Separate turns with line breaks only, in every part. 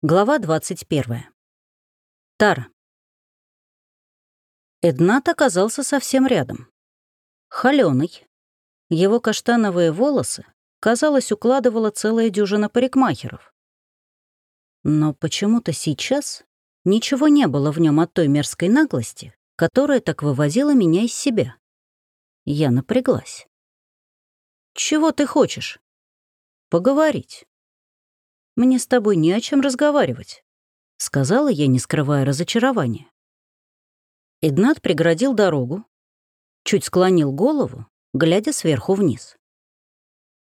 Глава 21. Тара. Эднат оказался совсем рядом. Холёный. Его каштановые волосы, казалось, укладывала целая дюжина парикмахеров. Но почему-то сейчас ничего не было в нем от той мерзкой наглости, которая так вывозила меня из себя. Я напряглась. «Чего ты хочешь?» «Поговорить». «Мне с тобой не о чем разговаривать», — сказала я, не скрывая разочарования. Игнат преградил дорогу, чуть склонил голову, глядя сверху вниз.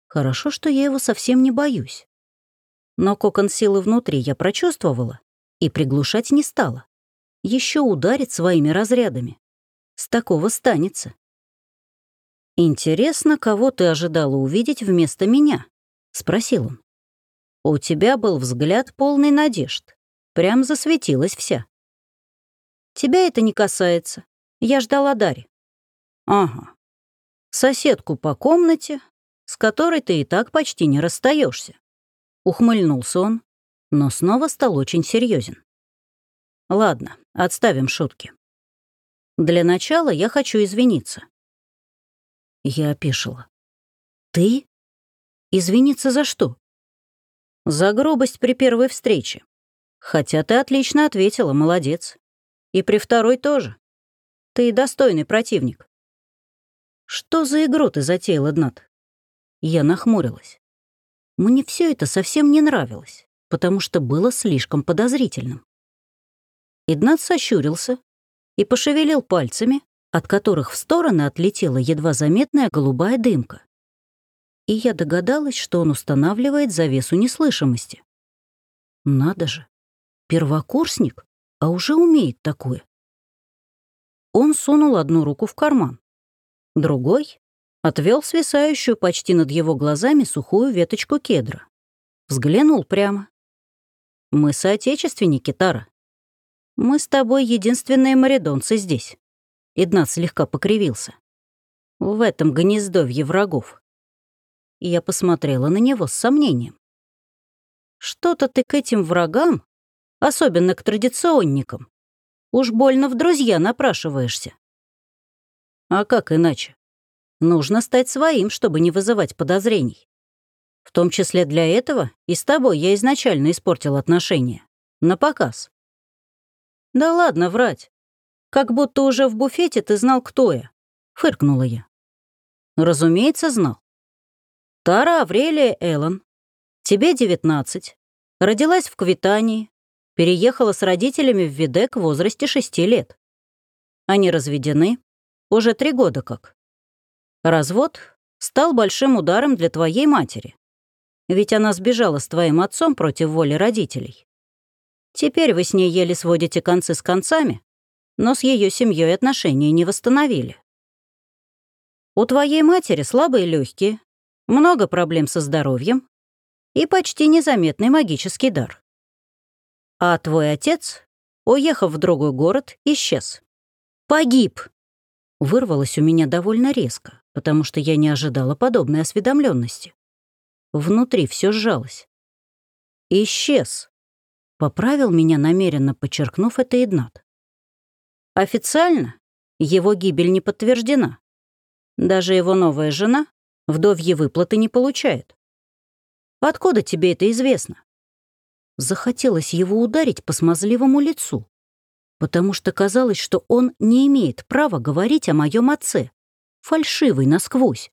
Хорошо, что я его совсем не боюсь. Но кокон силы внутри я прочувствовала и приглушать не стала. Еще ударит своими разрядами. С такого станется. «Интересно, кого ты ожидала увидеть вместо меня?» — спросил он. У тебя был взгляд полный надежд. Прям засветилась вся. Тебя это не касается. Я ждала Дари. Ага. Соседку по комнате, с которой ты и так почти не расстаешься. Ухмыльнулся он, но снова стал очень серьезен. Ладно, отставим шутки. Для начала я хочу извиниться. Я опешила. Ты? Извиниться за что? За грубость при первой встрече. Хотя ты отлично ответила, молодец. И при второй тоже. Ты достойный противник. Что за игру ты затеял, Эднат? Я нахмурилась. Мне все это совсем не нравилось, потому что было слишком подозрительным. Игнат сощурился и пошевелил пальцами, от которых в стороны отлетела едва заметная голубая дымка и я догадалась, что он устанавливает завесу неслышимости. Надо же, первокурсник, а уже умеет такое. Он сунул одну руку в карман, другой отвел свисающую почти над его глазами сухую веточку кедра. Взглянул прямо. «Мы соотечественники, Тара. Мы с тобой единственные маридонцы здесь». Иднат слегка покривился. «В этом гнездовье врагов» и я посмотрела на него с сомнением. «Что-то ты к этим врагам, особенно к традиционникам, уж больно в друзья напрашиваешься». «А как иначе? Нужно стать своим, чтобы не вызывать подозрений. В том числе для этого и с тобой я изначально испортил отношения. На показ». «Да ладно врать. Как будто уже в буфете ты знал, кто я», — фыркнула я. «Разумеется, знал. Тара Аврелия Эллен. Тебе 19. Родилась в Квитании. Переехала с родителями в Видек в возрасте 6 лет. Они разведены. Уже три года как. Развод стал большим ударом для твоей матери. Ведь она сбежала с твоим отцом против воли родителей. Теперь вы с ней еле сводите концы с концами, но с ее семьей отношения не восстановили. У твоей матери слабые легкие, много проблем со здоровьем и почти незаметный магический дар. А твой отец, уехав в другой город, исчез. Погиб! Вырвалось у меня довольно резко, потому что я не ожидала подобной осведомленности. Внутри все сжалось. Исчез. Поправил меня намеренно, подчеркнув это Игнат. Официально его гибель не подтверждена. Даже его новая жена Вдовьи выплаты не получает. Откуда тебе это известно? Захотелось его ударить по смазливому лицу, потому что казалось, что он не имеет права говорить о моем отце, фальшивый насквозь.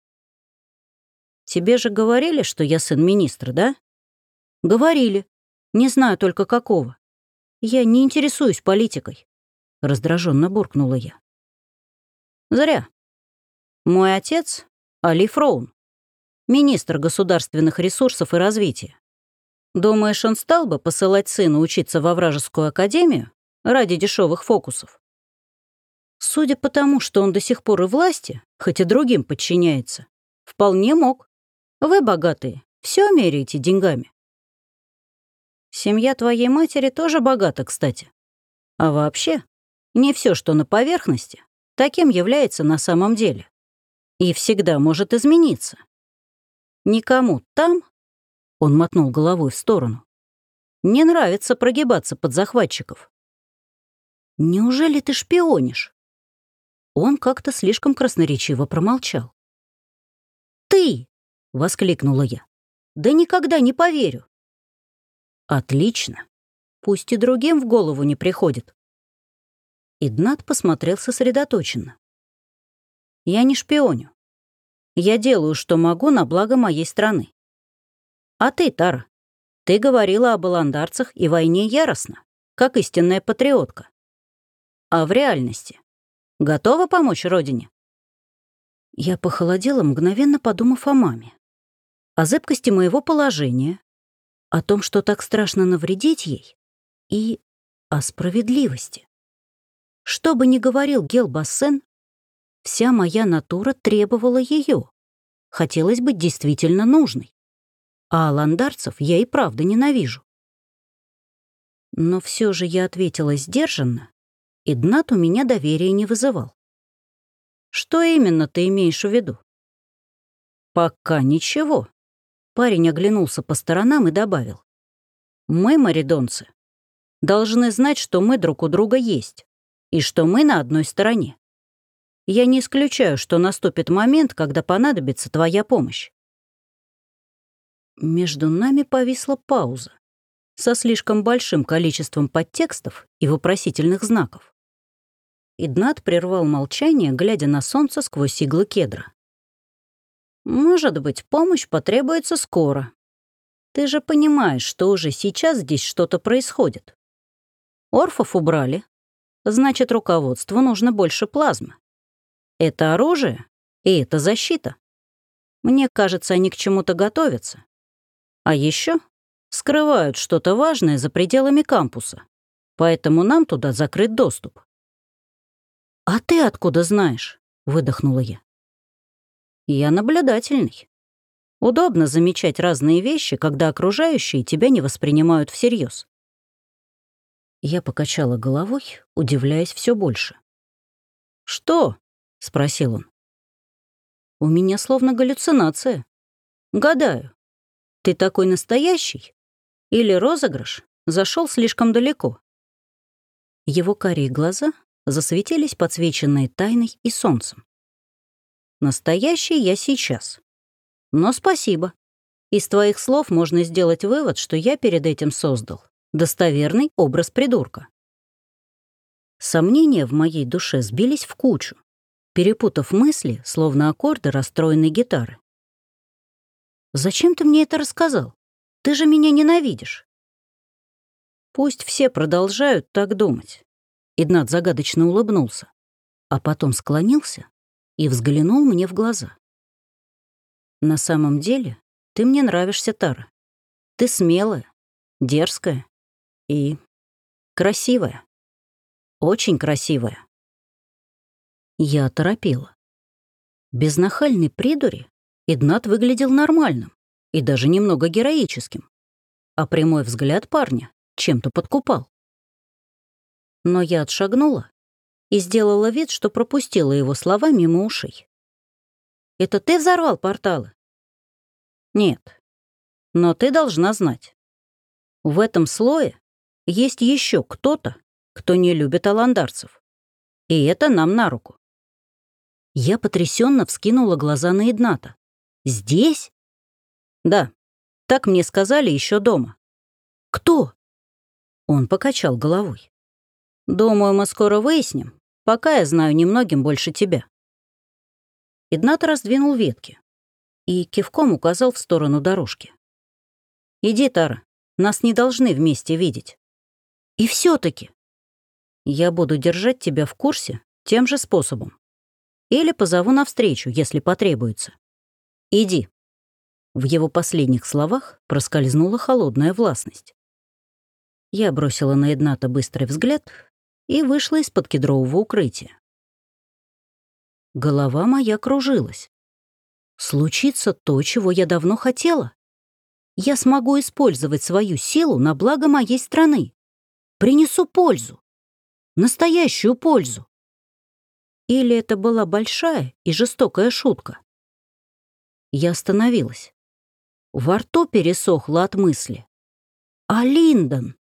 Тебе же говорили, что я сын министра, да? Говорили. Не знаю только какого. Я не интересуюсь политикой. Раздраженно буркнула я. Зря. Мой отец Али Фроун, министр государственных ресурсов и развития. Думаешь, он стал бы посылать сына учиться во вражескую академию ради дешевых фокусов? Судя по тому, что он до сих пор и власти, хоть и другим подчиняется, вполне мог. Вы богатые, все меряете деньгами. Семья твоей матери тоже богата, кстати. А вообще, не все, что на поверхности, таким является на самом деле и всегда может измениться. Никому там, он мотнул головой в сторону, Не нравится прогибаться под захватчиков. Неужели ты шпионишь? Он как-то слишком красноречиво промолчал. «Ты!» — воскликнула я. «Да никогда не поверю!» «Отлично. Пусть и другим в голову не приходит». Игнат посмотрел сосредоточенно. «Я не шпионю. Я делаю, что могу на благо моей страны. А ты, Тара, ты говорила об аландарцах и войне яростно, как истинная патриотка. А в реальности готова помочь родине?» Я похолодела, мгновенно подумав о маме. О зыбкости моего положения, о том, что так страшно навредить ей, и о справедливости. Что бы ни говорил Гел Бассен, вся моя натура требовала ее. Хотелось быть действительно нужной. А аландарцев я и правда ненавижу. Но все же я ответила сдержанно, и Днат у меня доверия не вызывал. Что именно ты имеешь в виду? Пока ничего. Парень оглянулся по сторонам и добавил. Мы, маридонцы, должны знать, что мы друг у друга есть, и что мы на одной стороне. Я не исключаю, что наступит момент, когда понадобится твоя помощь. Между нами повисла пауза со слишком большим количеством подтекстов и вопросительных знаков. Иднат прервал молчание, глядя на солнце сквозь иглы кедра. «Может быть, помощь потребуется скоро. Ты же понимаешь, что уже сейчас здесь что-то происходит. Орфов убрали. Значит, руководству нужно больше плазмы. Это оружие и это защита. Мне кажется, они к чему-то готовятся. А еще скрывают что-то важное за пределами кампуса, поэтому нам туда закрыт доступ. «А ты откуда знаешь?» — выдохнула я. «Я наблюдательный. Удобно замечать разные вещи, когда окружающие тебя не воспринимают всерьез. Я покачала головой, удивляясь все больше. «Что?» — спросил он. «У меня словно галлюцинация. Гадаю, ты такой настоящий? Или розыгрыш зашел слишком далеко?» Его карие глаза засветились подсвеченные тайной и солнцем. Настоящий я сейчас. Но спасибо. Из твоих слов можно сделать вывод, что я перед этим создал достоверный образ придурка. Сомнения в моей душе сбились в кучу, перепутав мысли, словно аккорды расстроенной гитары. «Зачем ты мне это рассказал? Ты же меня ненавидишь». Пусть все продолжают так думать. Игнат загадочно улыбнулся, а потом склонился и взглянул мне в глаза. «На самом деле ты мне нравишься, Тара. Ты смелая, дерзкая и красивая. Очень красивая». Я торопила. Без нахальной придури Игнат выглядел нормальным и даже немного героическим, а прямой взгляд парня чем-то подкупал но я отшагнула и сделала вид, что пропустила его слова мимо ушей. «Это ты взорвал порталы?» «Нет. Но ты должна знать. В этом слое есть еще кто-то, кто не любит аландарцев. И это нам на руку». Я потрясенно вскинула глаза на Игната. «Здесь?» «Да, так мне сказали еще дома». «Кто?» Он покачал головой. Думаю, мы скоро выясним, пока я знаю немногим больше тебя. Игнат раздвинул ветки и кивком указал в сторону дорожки. «Иди, Тара, нас не должны вместе видеть. И все таки я буду держать тебя в курсе тем же способом. Или позову навстречу, если потребуется. Иди». В его последних словах проскользнула холодная властность. Я бросила на Эдната быстрый взгляд и вышла из-под кедрового укрытия. Голова моя кружилась. Случится то, чего я давно хотела. Я смогу использовать свою силу на благо моей страны. Принесу пользу. Настоящую пользу. Или это была большая и жестокая шутка? Я остановилась. Во рту пересохло от мысли. А Линдон?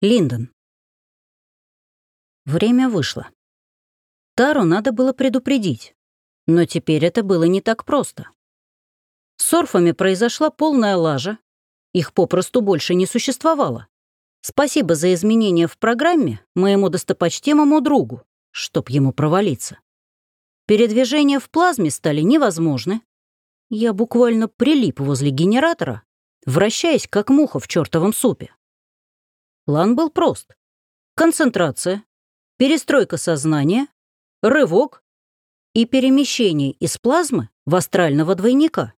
Линдон. Время вышло. Тару надо было предупредить. Но теперь это было не так просто. С орфами произошла полная лажа. Их попросту больше не существовало. Спасибо за изменения в программе моему достопочтимому другу, чтоб ему провалиться. Передвижения в плазме стали невозможны. Я буквально прилип возле генератора, вращаясь как муха в чертовом супе. План был прост. Концентрация, перестройка сознания, рывок и перемещение из плазмы в астрального двойника.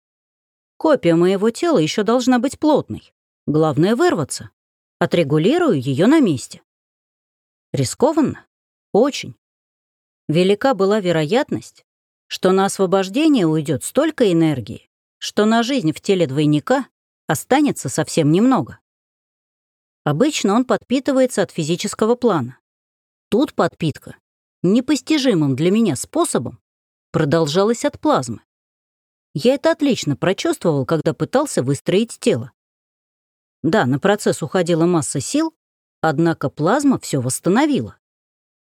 Копия моего тела еще должна быть плотной. Главное — вырваться. Отрегулирую ее на месте. Рискованно? Очень. Велика была вероятность, что на освобождение уйдет столько энергии, что на жизнь в теле двойника останется совсем немного. Обычно он подпитывается от физического плана. Тут подпитка непостижимым для меня способом продолжалась от плазмы. Я это отлично прочувствовал, когда пытался выстроить тело. Да, на процесс уходила масса сил, однако плазма все восстановила.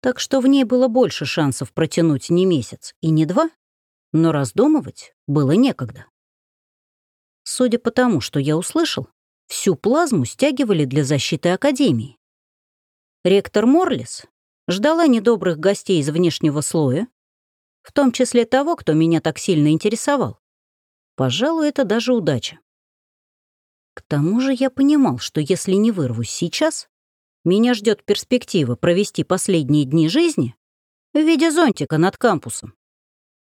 Так что в ней было больше шансов протянуть не месяц и не два, но раздумывать было некогда. Судя по тому, что я услышал, всю плазму стягивали для защиты Академии. Ректор Морлис ждала недобрых гостей из внешнего слоя, в том числе того, кто меня так сильно интересовал. Пожалуй, это даже удача. К тому же я понимал, что если не вырвусь сейчас, меня ждет перспектива провести последние дни жизни в виде зонтика над кампусом.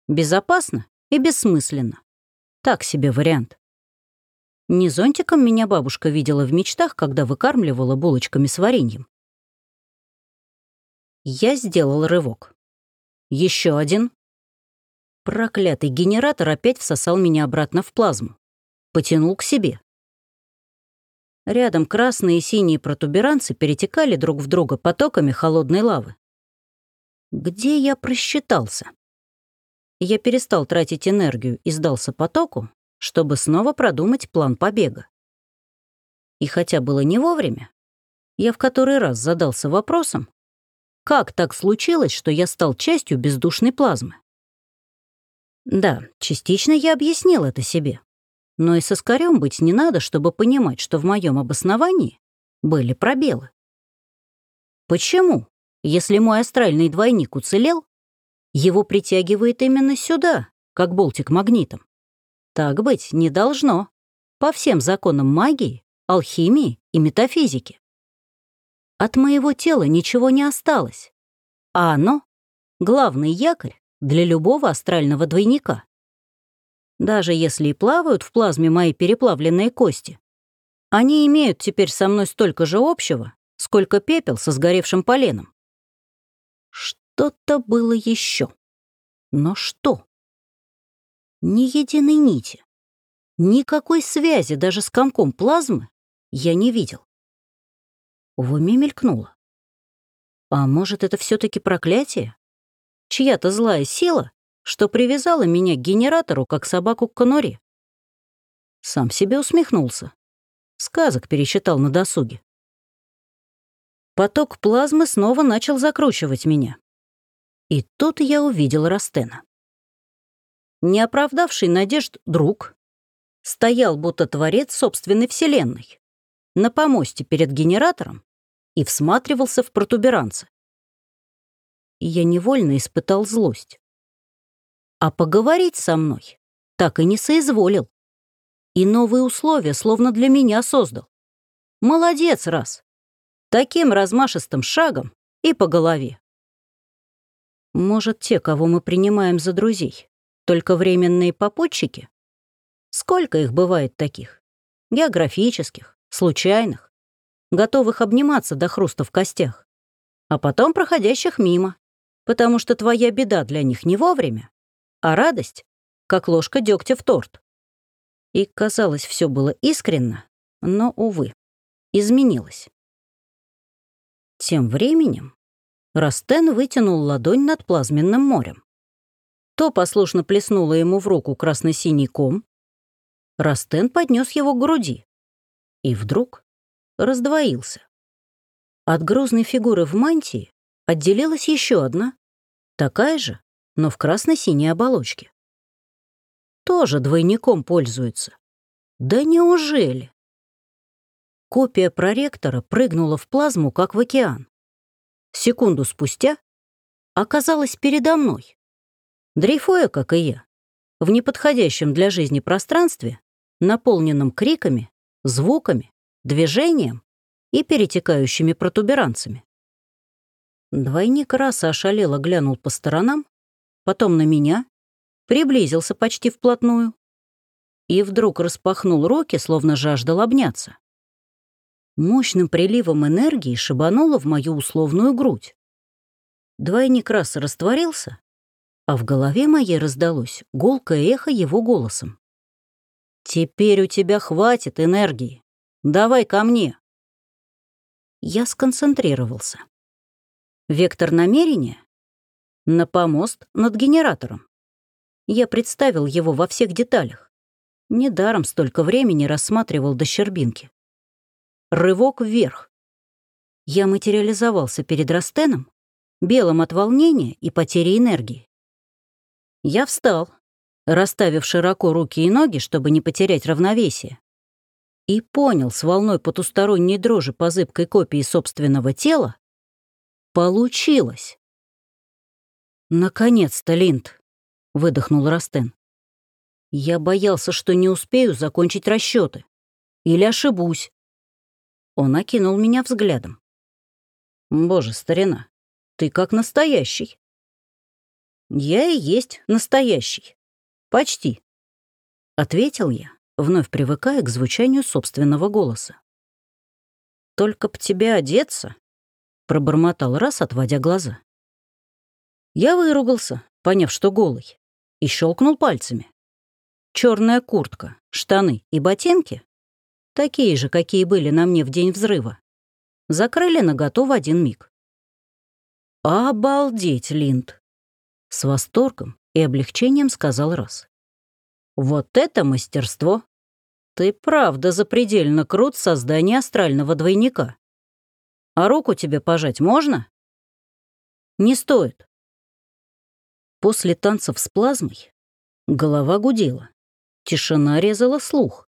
Безопасно и бессмысленно. Так себе вариант. Не зонтиком меня бабушка видела в мечтах, когда выкармливала булочками с вареньем. Я сделал рывок. Еще один. Проклятый генератор опять всосал меня обратно в плазму. Потянул к себе. Рядом красные и синие протуберанцы перетекали друг в друга потоками холодной лавы. Где я просчитался? Я перестал тратить энергию и сдался потоку, чтобы снова продумать план побега. И хотя было не вовремя, я в который раз задался вопросом, как так случилось, что я стал частью бездушной плазмы? Да, частично я объяснил это себе. Но и со скорем быть не надо, чтобы понимать, что в моем обосновании были пробелы. Почему, если мой астральный двойник уцелел, его притягивает именно сюда, как болтик магнитом? Так быть не должно. По всем законам магии, алхимии и метафизики. От моего тела ничего не осталось. А оно — главный якорь для любого астрального двойника. Даже если и плавают в плазме мои переплавленные кости, они имеют теперь со мной столько же общего, сколько пепел со сгоревшим поленом. Что-то было еще. Но что? Ни единой нити, никакой связи даже с комком плазмы я не видел. В уме мелькнуло. А может, это все таки проклятие? Чья-то злая сила, что привязала меня к генератору, как собаку к конуре? Сам себе усмехнулся. Сказок пересчитал на досуге. Поток плазмы снова начал закручивать меня. И тут я увидел Растена. Не оправдавший надежд друг стоял, будто творец собственной вселенной на помосте перед генератором и всматривался в протуберанцы. И я невольно испытал злость. А поговорить со мной так и не соизволил. И новые условия словно для меня создал. Молодец, раз. Таким размашистым шагом и по голове. Может, те, кого мы принимаем за друзей, только временные попутчики? Сколько их бывает таких? Географических, случайных, готовых обниматься до хруста в костях, а потом проходящих мимо, потому что твоя беда для них не вовремя, а радость — как ложка дегтя в торт. И, казалось, все было искренно, но, увы, изменилось. Тем временем Растен вытянул ладонь над плазменным морем. То послушно плеснуло ему в руку красно-синий ком. Растен поднес его к груди. И вдруг раздвоился. От грозной фигуры в мантии отделилась еще одна, такая же, но в красно-синей оболочке. Тоже двойником пользуется. Да неужели? Копия проректора прыгнула в плазму, как в океан. Секунду спустя оказалась передо мной. Дрейфуя, как и я, в неподходящем для жизни пространстве, наполненном криками, звуками, движением и перетекающими протуберанцами. Двойник раса ошалело глянул по сторонам, потом на меня, приблизился почти вплотную и вдруг распахнул руки, словно жаждал обняться. Мощным приливом энергии шибануло в мою условную грудь. Двойник раса растворился, а в голове моей раздалось гулкое эхо его голосом. «Теперь у тебя хватит энергии. Давай ко мне». Я сконцентрировался. Вектор намерения — на помост над генератором. Я представил его во всех деталях. Недаром столько времени рассматривал до щербинки. Рывок вверх. Я материализовался перед Растеном, белым от волнения и потери энергии. Я встал, расставив широко руки и ноги, чтобы не потерять равновесие, и понял с волной потусторонней дрожи по зыбкой копии собственного тела, получилось. «Наконец-то, Линд!» — выдохнул Растен. «Я боялся, что не успею закончить расчеты. Или ошибусь». Он окинул меня взглядом. «Боже, старина, ты как настоящий». «Я и есть настоящий. Почти», — ответил я, вновь привыкая к звучанию собственного голоса. «Только б тебе одеться», — пробормотал раз, отводя глаза. Я выругался, поняв, что голый, и щелкнул пальцами. Черная куртка, штаны и ботинки, такие же, какие были на мне в день взрыва, закрыли наготов в один миг. «Обалдеть, Линд!» С восторгом и облегчением сказал раз. Вот это мастерство! Ты правда запредельно крут в астрального двойника. А руку тебе пожать можно? Не стоит. После танцев с плазмой голова гудела. Тишина резала слух,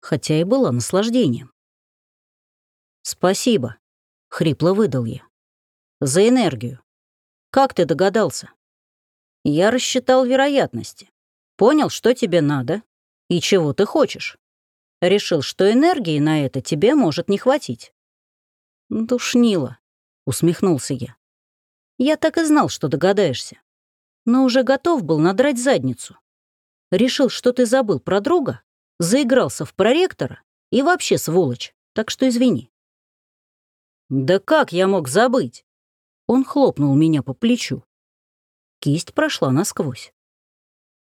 хотя и была наслаждением. «Спасибо», — хрипло выдал я. «За энергию. Как ты догадался?» Я рассчитал вероятности. Понял, что тебе надо и чего ты хочешь. Решил, что энергии на это тебе может не хватить. «Душнило», — усмехнулся я. «Я так и знал, что догадаешься. Но уже готов был надрать задницу. Решил, что ты забыл про друга, заигрался в проректора и вообще сволочь, так что извини». «Да как я мог забыть?» Он хлопнул меня по плечу. Кисть прошла насквозь.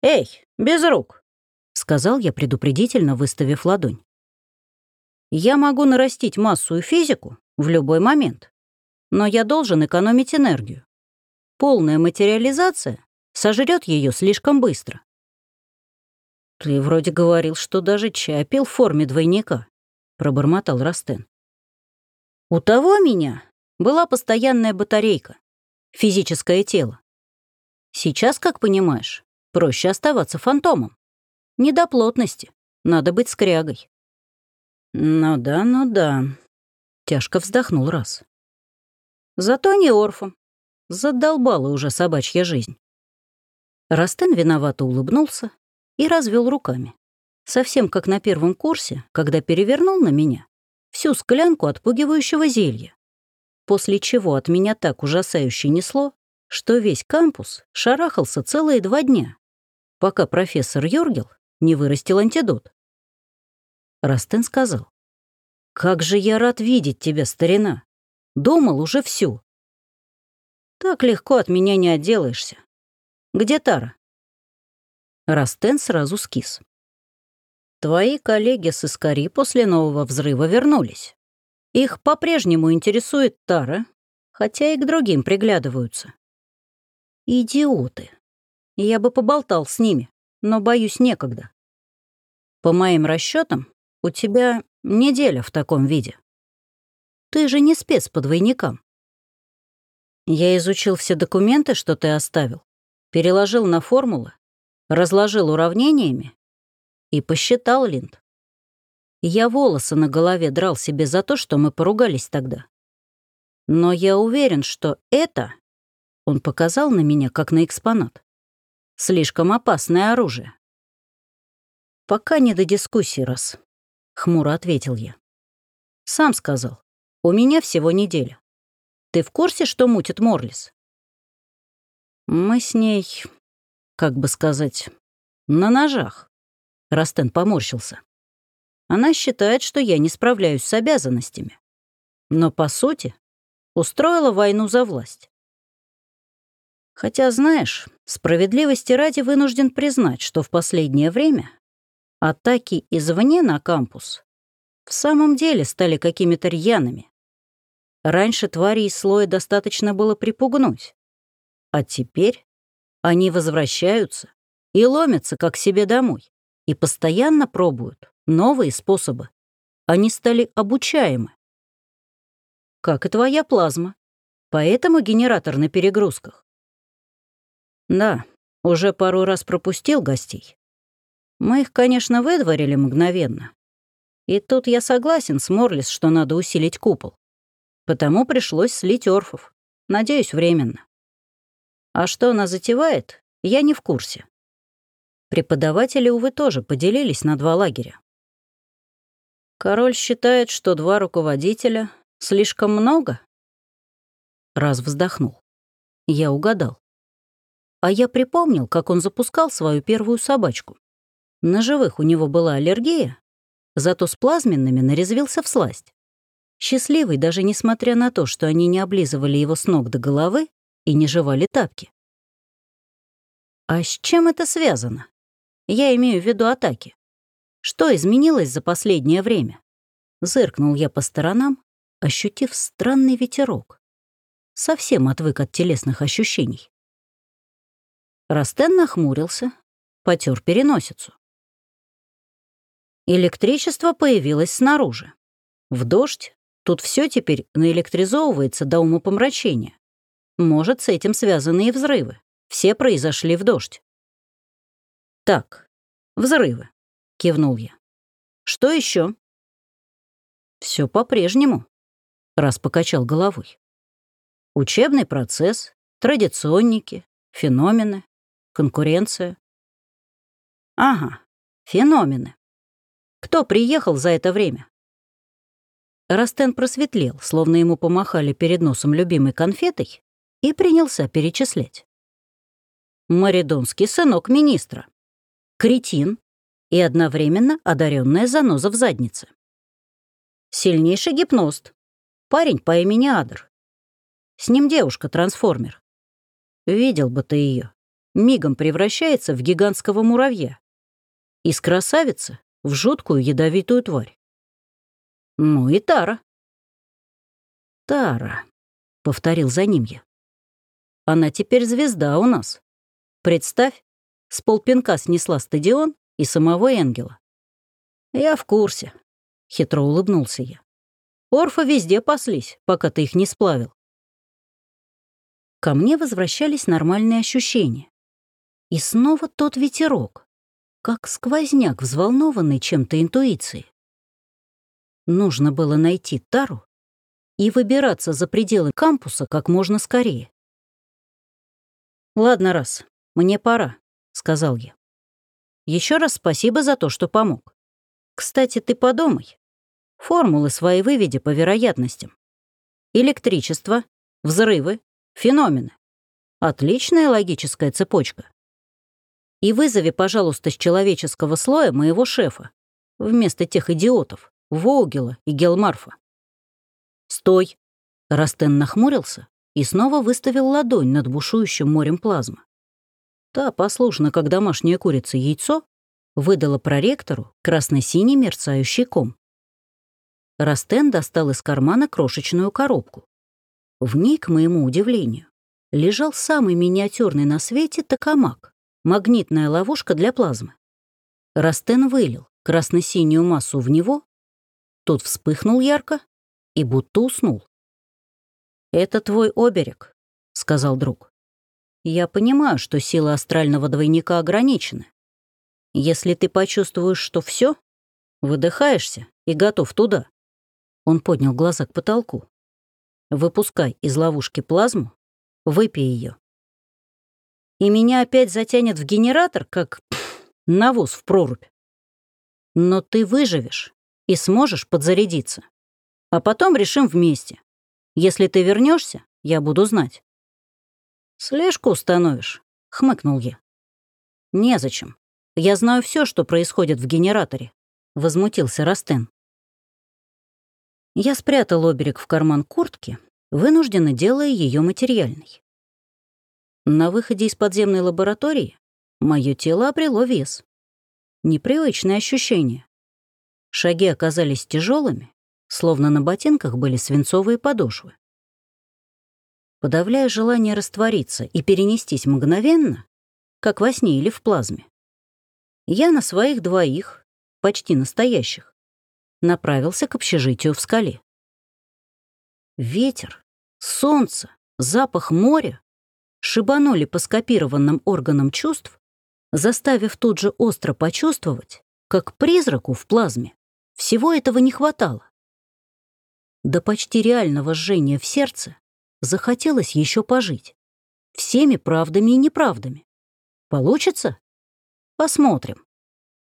«Эй, без рук!» — сказал я предупредительно, выставив ладонь. «Я могу нарастить массу и физику в любой момент, но я должен экономить энергию. Полная материализация сожрет ее слишком быстро». «Ты вроде говорил, что даже чай пил в форме двойника», — пробормотал Растен. «У того меня была постоянная батарейка, физическое тело. Сейчас, как понимаешь, Проще оставаться фантомом. Не до плотности. Надо быть скрягой. Ну да, ну да. Тяжко вздохнул раз. Зато не орфом. Задолбала уже собачья жизнь. Растен виновато улыбнулся и развел руками. Совсем как на первом курсе, когда перевернул на меня всю склянку отпугивающего зелья. После чего от меня так ужасающе несло, что весь кампус шарахался целые два дня пока профессор Йоргел не вырастил антидот. Растен сказал, «Как же я рад видеть тебя, старина! Думал уже всю. Так легко от меня не отделаешься. Где Тара?» Растен сразу скис. «Твои коллеги с Искари после нового взрыва вернулись. Их по-прежнему интересует Тара, хотя и к другим приглядываются. Идиоты!» Я бы поболтал с ними, но, боюсь, некогда. По моим расчетам, у тебя Неделя в таком виде. Ты же не спец по двойникам. Я изучил все документы, что ты оставил, переложил на формулы, разложил уравнениями и посчитал, Линд. Я волосы на голове драл себе за то, что мы поругались тогда. Но я уверен, что это, он показал на меня как на экспонат, слишком опасное оружие. Пока не до дискуссии, раз, хмуро ответил я. Сам сказал, у меня всего неделя. Ты в курсе, что мутит Морлис? Мы с ней, как бы сказать, на ножах. Растен поморщился. Она считает, что я не справляюсь с обязанностями. Но, по сути, устроила войну за власть. Хотя, знаешь, справедливости ради вынужден признать, что в последнее время атаки извне на кампус в самом деле стали какими-то рьяными. Раньше твари из слоя достаточно было припугнуть. А теперь они возвращаются и ломятся как себе домой и постоянно пробуют новые способы. Они стали обучаемы. Как и твоя плазма. Поэтому генератор на перегрузках. Да, уже пару раз пропустил гостей. Мы их, конечно, выдворили мгновенно. И тут я согласен с Морлис, что надо усилить купол. Потому пришлось слить орфов. Надеюсь, временно. А что она затевает, я не в курсе. Преподаватели, увы, тоже поделились на два лагеря. Король считает, что два руководителя — слишком много? Раз вздохнул. Я угадал. А я припомнил, как он запускал свою первую собачку. На живых у него была аллергия, зато с плазменными нарезвился в сласть. Счастливый, даже несмотря на то, что они не облизывали его с ног до головы и не жевали тапки. А с чем это связано? Я имею в виду атаки. Что изменилось за последнее время? Зыркнул я по сторонам, ощутив странный ветерок. Совсем отвык от телесных ощущений. Растен нахмурился, потер переносицу. Электричество появилось снаружи. В дождь Тут все теперь наэлектризовывается до умопомрачения. Может, с этим связаны и взрывы. Все произошли в дождь. «Так, взрывы», — кивнул я. «Что еще? Все по-прежнему», — раз покачал головой. «Учебный процесс, традиционники, феномены, конкуренция». «Ага, феномены. Кто приехал за это время?» Растен просветлел, словно ему помахали перед носом любимой конфетой, и принялся перечислять. Маридонский сынок министра. Кретин и одновременно одаренная заноза в заднице. Сильнейший гипност. Парень по имени Адр. С ним девушка-трансформер. Видел бы ты ее. Мигом превращается в гигантского муравья. Из красавицы в жуткую ядовитую тварь. Ну и Тара. Тара, повторил за ним я. Она теперь звезда у нас. Представь, с полпинка снесла стадион и самого Энгела. Я в курсе, хитро улыбнулся я. Орфа везде паслись, пока ты их не сплавил. Ко мне возвращались нормальные ощущения. И снова тот ветерок, как сквозняк, взволнованный чем-то интуицией. Нужно было найти Тару и выбираться за пределы кампуса как можно скорее. «Ладно, раз, мне пора», — сказал я. Еще раз спасибо за то, что помог. Кстати, ты подумай. Формулы свои выведи по вероятностям. Электричество, взрывы, феномены. Отличная логическая цепочка. И вызови, пожалуйста, с человеческого слоя моего шефа, вместо тех идиотов, Воугела и Гелмарфа. «Стой!» Растен нахмурился и снова выставил ладонь над бушующим морем плазмы. Та, послушно, как домашняя курица яйцо, выдала проректору красно-синий мерцающий ком. Растен достал из кармана крошечную коробку. В ней, к моему удивлению, лежал самый миниатюрный на свете токамак, магнитная ловушка для плазмы. Растен вылил красно-синюю массу в него Тот вспыхнул ярко и будто уснул. «Это твой оберег», — сказал друг. «Я понимаю, что силы астрального двойника ограничены. Если ты почувствуешь, что все, выдыхаешься и готов туда». Он поднял глаза к потолку. «Выпускай из ловушки плазму, выпей ее. И меня опять затянет в генератор, как пфф, навоз в прорубь. Но ты выживешь и сможешь подзарядиться. А потом решим вместе. Если ты вернешься, я буду знать. Слежку установишь, хмыкнул я. Незачем. Я знаю все, что происходит в генераторе, возмутился Растен. Я спрятал оберег в карман куртки, вынужденно делая ее материальной. На выходе из подземной лаборатории мое тело обрело вес. Непривычное ощущение. Шаги оказались тяжелыми, словно на ботинках были свинцовые подошвы. Подавляя желание раствориться и перенестись мгновенно, как во сне или в плазме, я на своих двоих, почти настоящих, направился к общежитию в скале. Ветер, солнце, запах моря шибанули по скопированным органам чувств, заставив тут же остро почувствовать, как призраку в плазме всего этого не хватало. До почти реального жжения в сердце захотелось еще пожить. Всеми правдами и неправдами. Получится? Посмотрим.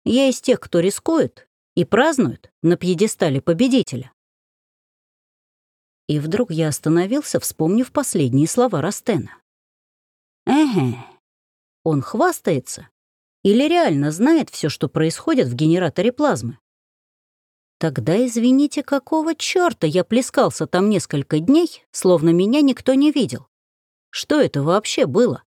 Я из тех, кто рискует и празднует на пьедестале победителя. И вдруг я остановился, вспомнив последние слова Растена. Эге, он хвастается или реально знает все, что происходит в генераторе плазмы? Тогда, извините, какого чёрта я плескался там несколько дней, словно меня никто не видел? Что это вообще было?